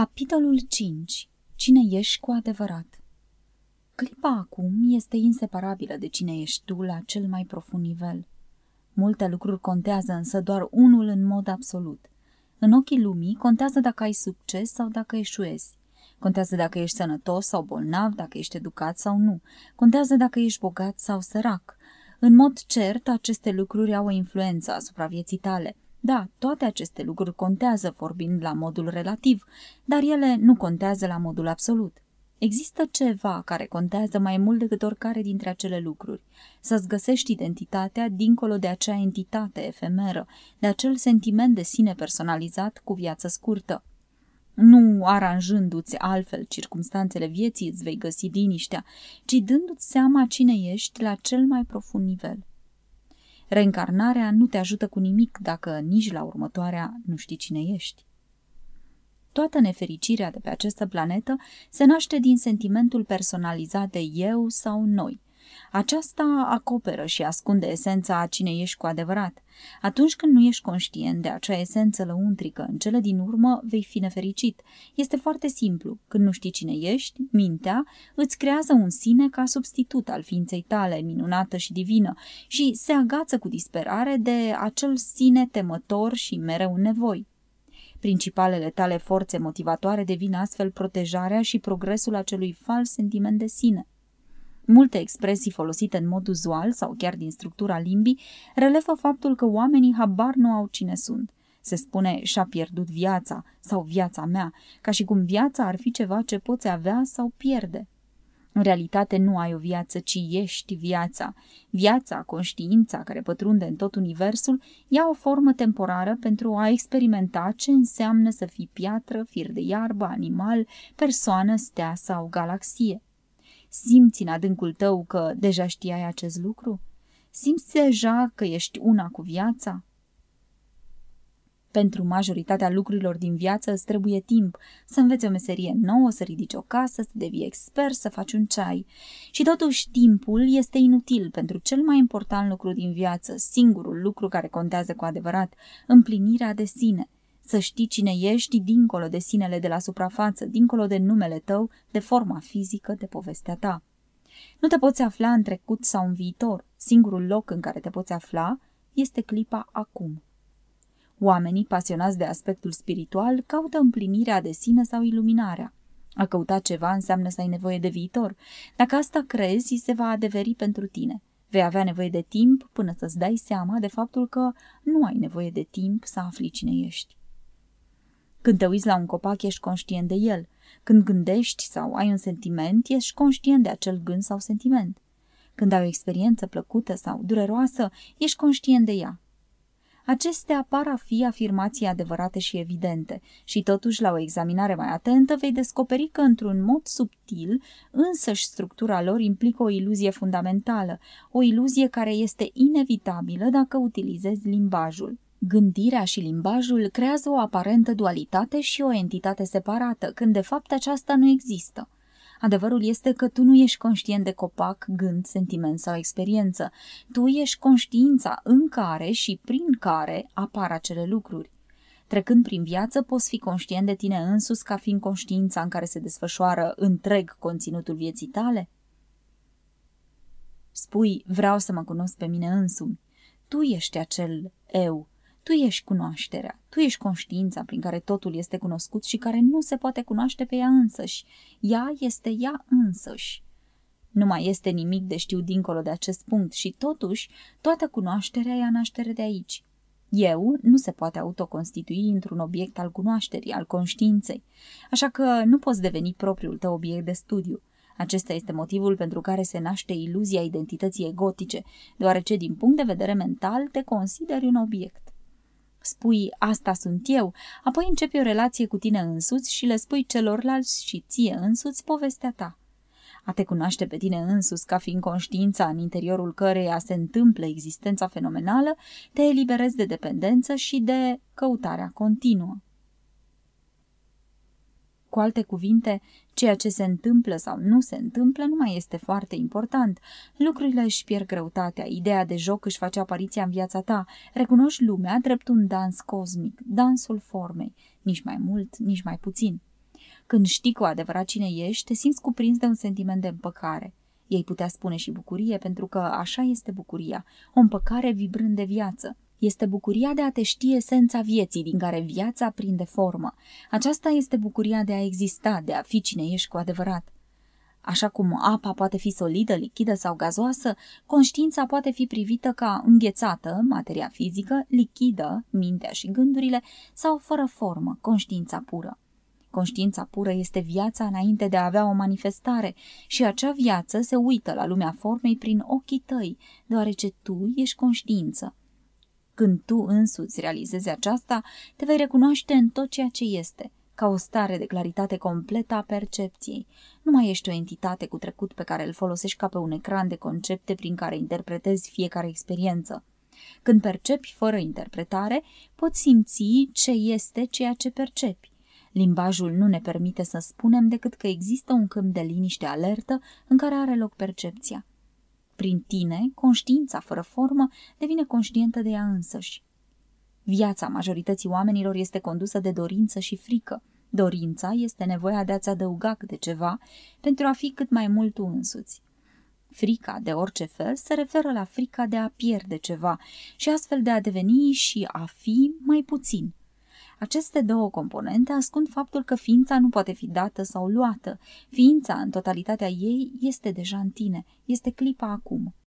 Capitolul 5. Cine ești cu adevărat? Clipa acum este inseparabilă de cine ești tu la cel mai profund nivel. Multe lucruri contează, însă doar unul în mod absolut. În ochii lumii contează dacă ai succes sau dacă eșuezi. Contează dacă ești sănătos sau bolnav, dacă ești educat sau nu. Contează dacă ești bogat sau sărac. În mod cert, aceste lucruri au o influență asupra vieții tale. Da, toate aceste lucruri contează vorbind la modul relativ, dar ele nu contează la modul absolut. Există ceva care contează mai mult decât oricare dintre acele lucruri. Să-ți găsești identitatea dincolo de acea entitate efemeră, de acel sentiment de sine personalizat cu viață scurtă. Nu aranjându-ți altfel circumstanțele vieții îți vei găsi liniștea, ci dându-ți seama cine ești la cel mai profund nivel. Reîncarnarea nu te ajută cu nimic dacă nici la următoarea nu știi cine ești. Toată nefericirea de pe această planetă se naște din sentimentul personalizat de eu sau noi – aceasta acoperă și ascunde esența a cine ești cu adevărat. Atunci când nu ești conștient de acea esență lăuntrică, în cele din urmă vei fi nefericit. Este foarte simplu. Când nu știi cine ești, mintea îți creează un sine ca substitut al ființei tale, minunată și divină, și se agață cu disperare de acel sine temător și mereu în nevoi. Principalele tale forțe motivatoare devin astfel protejarea și progresul acelui fals sentiment de sine. Multe expresii folosite în mod uzual sau chiar din structura limbii relevă faptul că oamenii habar nu au cine sunt. Se spune și-a pierdut viața sau viața mea, ca și cum viața ar fi ceva ce poți avea sau pierde. În realitate nu ai o viață, ci ești viața. Viața, conștiința care pătrunde în tot universul, ia o formă temporară pentru a experimenta ce înseamnă să fii piatră, fir de iarbă, animal, persoană, stea sau galaxie. Simți în adâncul tău că deja știai acest lucru? Simți deja că ești una cu viața? Pentru majoritatea lucrurilor din viață îți trebuie timp să înveți o meserie nouă, să ridici o casă, să devii expert, să faci un ceai. Și totuși timpul este inutil pentru cel mai important lucru din viață, singurul lucru care contează cu adevărat, împlinirea de sine – să știi cine ești dincolo de sinele de la suprafață, dincolo de numele tău, de forma fizică, de povestea ta. Nu te poți afla în trecut sau în viitor. Singurul loc în care te poți afla este clipa acum. Oamenii pasionați de aspectul spiritual caută împlinirea de sine sau iluminarea. A căuta ceva înseamnă să ai nevoie de viitor. Dacă asta crezi, se va adeveri pentru tine. Vei avea nevoie de timp până să-ți dai seama de faptul că nu ai nevoie de timp să afli cine ești. Când te uiți la un copac, ești conștient de el. Când gândești sau ai un sentiment, ești conștient de acel gând sau sentiment. Când ai o experiență plăcută sau dureroasă, ești conștient de ea. Acestea par a fi afirmații adevărate și evidente și totuși la o examinare mai atentă vei descoperi că într-un mod subtil însăși structura lor implică o iluzie fundamentală, o iluzie care este inevitabilă dacă utilizezi limbajul. Gândirea și limbajul creează o aparentă dualitate și o entitate separată, când de fapt aceasta nu există. Adevărul este că tu nu ești conștient de copac, gând, sentiment sau experiență. Tu ești conștiința în care și prin care apar acele lucruri. Trecând prin viață, poți fi conștient de tine însus ca fiind conștiința în care se desfășoară întreg conținutul vieții tale? Spui, vreau să mă cunosc pe mine însumi. Tu ești acel eu tu ești cunoașterea, tu ești conștiința prin care totul este cunoscut și care nu se poate cunoaște pe ea însăși. Ea este ea însăși. Nu mai este nimic de știu dincolo de acest punct și totuși toată cunoașterea ia naștere de aici. Eu nu se poate autoconstitui într-un obiect al cunoașterii, al conștiinței, așa că nu poți deveni propriul tău obiect de studiu. Acesta este motivul pentru care se naște iluzia identității egotice, deoarece din punct de vedere mental te consideri un obiect. Spui, asta sunt eu, apoi începi o relație cu tine însuți și le spui celorlalți și ție însuți povestea ta. A te cunoaște pe tine însuți ca fiind conștiința în interiorul căreia se întâmplă existența fenomenală, te eliberezi de dependență și de căutarea continuă. Cu alte cuvinte, ceea ce se întâmplă sau nu se întâmplă nu mai este foarte important. Lucrurile își pierd greutatea, ideea de joc își face apariția în viața ta, recunoști lumea drept un dans cosmic, dansul formei, nici mai mult, nici mai puțin. Când știi cu adevărat cine ești, te simți cuprins de un sentiment de împăcare. Ei putea spune și bucurie, pentru că așa este bucuria, o împăcare vibrând de viață. Este bucuria de a te ști esența vieții, din care viața prinde formă. Aceasta este bucuria de a exista, de a fi cine ești cu adevărat. Așa cum apa poate fi solidă, lichidă sau gazoasă, conștiința poate fi privită ca înghețată, materia fizică, lichidă, mintea și gândurile, sau fără formă, conștiința pură. Conștiința pură este viața înainte de a avea o manifestare și acea viață se uită la lumea formei prin ochii tăi, deoarece tu ești conștiință. Când tu însuți realizezi aceasta, te vei recunoaște în tot ceea ce este, ca o stare de claritate completă a percepției. Nu mai ești o entitate cu trecut pe care îl folosești ca pe un ecran de concepte prin care interpretezi fiecare experiență. Când percepi fără interpretare, poți simți ce este ceea ce percepi. Limbajul nu ne permite să spunem decât că există un câmp de liniște alertă în care are loc percepția. Prin tine, conștiința fără formă devine conștientă de ea însăși. Viața majorității oamenilor este condusă de dorință și frică. Dorința este nevoia de a-ți adăuga câte ceva pentru a fi cât mai mult tu însuți. Frica de orice fel se referă la frica de a pierde ceva și astfel de a deveni și a fi mai puțin – aceste două componente ascund faptul că ființa nu poate fi dată sau luată. Ființa, în totalitatea ei, este deja în tine, este clipa acum.